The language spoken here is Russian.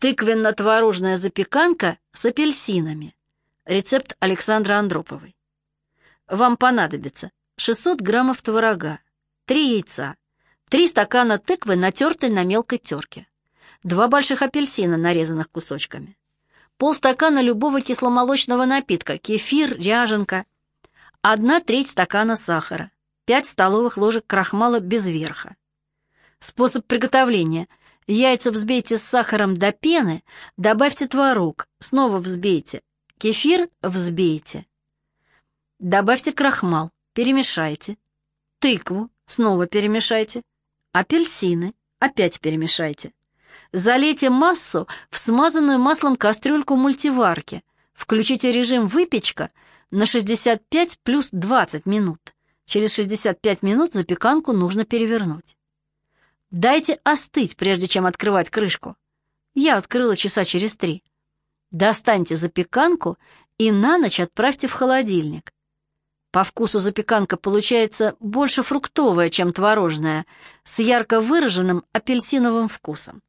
Тыквенно-творожная запеканка с апельсинами. Рецепт Александры Андроповой. Вам понадобится 600 граммов творога, 3 яйца, 3 стакана тыквы, натертой на мелкой терке, 2 больших апельсина, нарезанных кусочками, полстакана любого кисломолочного напитка, кефир, ряженка, 1 треть стакана сахара, 5 столовых ложек крахмала без верха. Способ приготовления – Яйца взбейте с сахаром до пены, добавьте творог, снова взбейте. Кефир взбейте. Добавьте крахмал, перемешайте. Тыкву, снова перемешайте. Апельсины, опять перемешайте. Залейте массу в смазанную маслом кастрюльку мультиварки. Включите режим выпечка на 65 плюс 20 минут. Через 65 минут запеканку нужно перевернуть. Дайте остыть, прежде чем открывать крышку. Я открыла часа через три. Достаньте запеканку и на ночь отправьте в холодильник. По вкусу запеканка получается больше фруктовая, чем творожная, с ярко выраженным апельсиновым вкусом.